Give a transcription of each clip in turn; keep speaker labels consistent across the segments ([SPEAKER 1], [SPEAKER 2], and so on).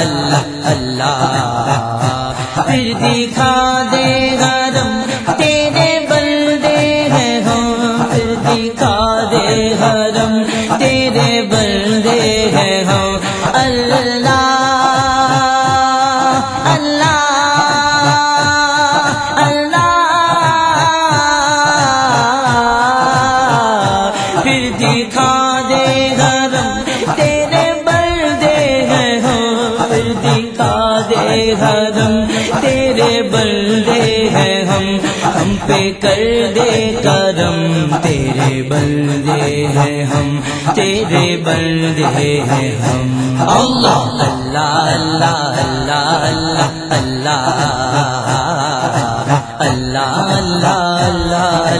[SPEAKER 1] اللہ اللہ. پھر دکھا دے گا رم تیرے بندے ہیں ہم. پھر دکھا دے گا رم تیرے بندے حرم تیرے بردے ہیں ہم ہم پہ کر دے کرم تیرے بندے ہیں ہم تیرے بندے ہیں ہم اللہ اللہ اللہ اللہ اللہ اللہ اللہ اللہ اللہ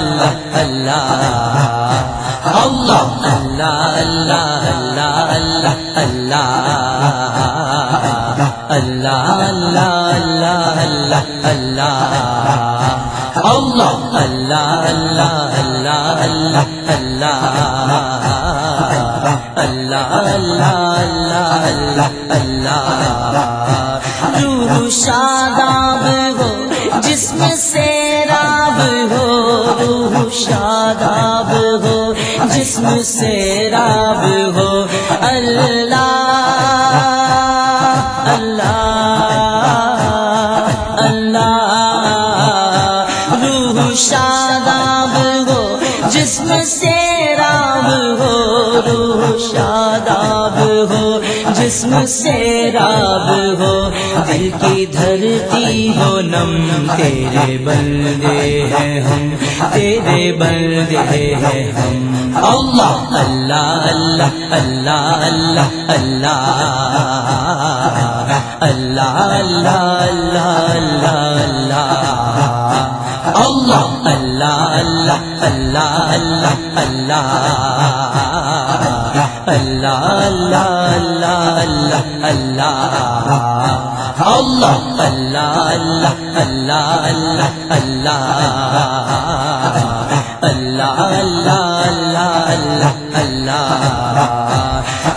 [SPEAKER 1] اللہ اللہ اللہ اللہ اللہ اللہ اللہ اللہ روح شاداب ہو جسم سے راب ہو روح شاداب ہو جسم سے راب ہو اللہ اللہ اللہ روح شاداب ہو جسم سے ہو روح شاداب ہو جسم سے راب ہو دل کی دھرتی ہو نم تیرے بندے ہیں ہم تیرے بندے ہیں ہم اللہ اللہ اللہ اللہ اللہ اللہ اللہ اللہ اللہ اللہ اللہ اللہ اللہ اللہ اللہ اللہ اللہ اللہ اللہ اللہ. اللہ. اللہ اللہ اللہ اللہ اللہ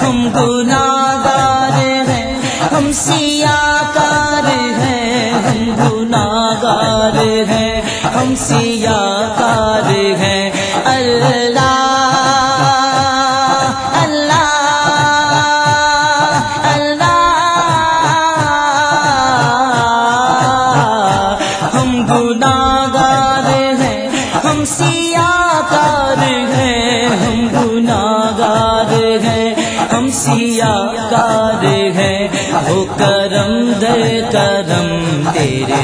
[SPEAKER 1] ہم گناگار ہیں ہم سیاہ کار ہیں ہم گناگار ہیں ہم سیاہ کار ہیں. اللہ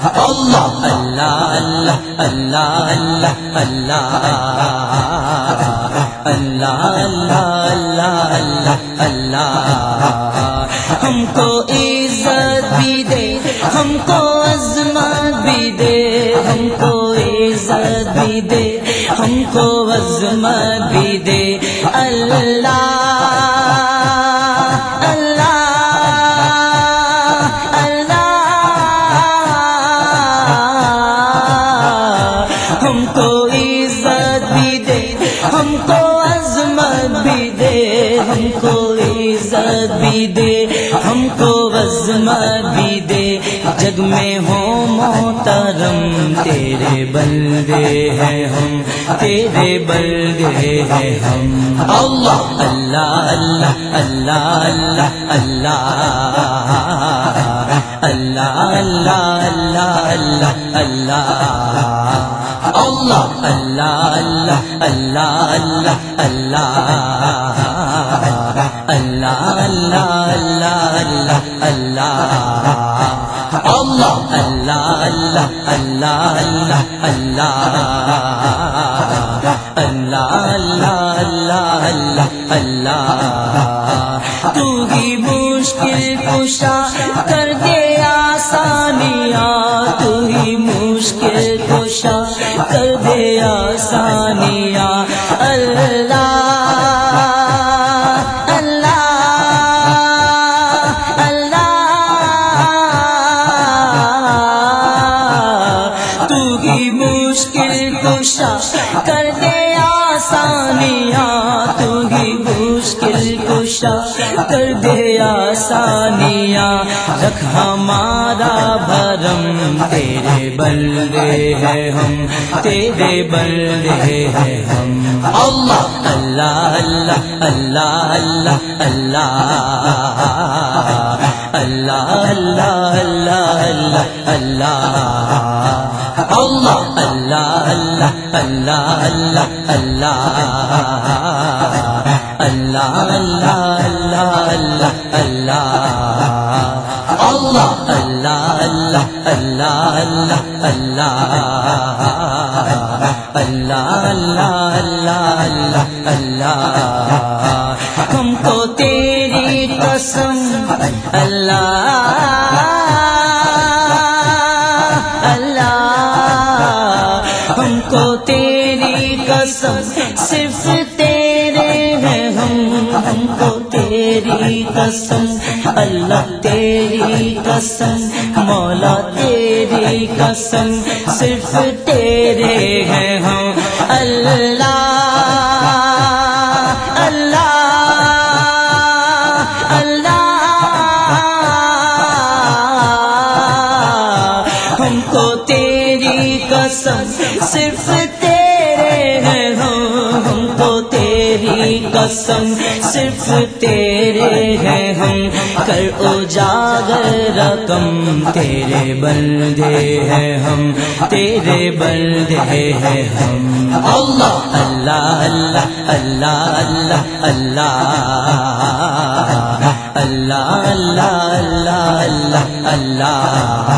[SPEAKER 1] اللہ اللہ اللہ اللہ اللہ اللہ اللہ اللہ اللہ اللہ اللہ ہم کو عزت بھی دے ہم کو عظمت بھی دے ہم کو عزت بھی دے ہم کو عظمت بھی بھی دے ہم کو عظمت بھی دے جگ میں ہو محترم تیرے بندے ہیں ہم تیرے بندے ہیں ہم اللہ اللہ اللہ اللہ اللہ اللہ اللہ اللہ اللہ اللہ اللہ اللہ اللہ اللہ اللہ اللہ اللہ اللہ اللہ اللہ اللہ اللہ اللہ اللہ اللہ اللہ تو ہی مشکل کشا کر دے آسانیاں تو ہی مشکل کشا کر دے آسانیاں اللہ کر دے آسانیاں رکھ ہمارا بھرم تیرے بلدے ہیں ہم تیرے بلدے ہیں ہم اللہ اللہ اللہ اللہ اللہ اللہ اللہ اللہ اللہ اللہ اللہ اللہ اللہ اللہ اللہ اللہ اللہ اللہ اللہ اللہ اللہ ہم کو تیری قسم اللہ ہم کو تیری قسم صرف تیرے ہیں ہم ہم کو تیری قسم اللہ تیری قسم مولا تیری قسم صرف تیرے ہیں ہم اللہ اللہ اللہ ہم کو تیری قسم صرف تیرے قسم صرف تیرے ہیں ہم۔ کر اجاگر رقم تیرے بندے ہیں ہم۔ تیرے بندے ہیں ہم۔ اللہ۔ اللہ اللہ اللہ اللہ اللہ۔ اللہ اللہ اللہ اللہ اللہ۔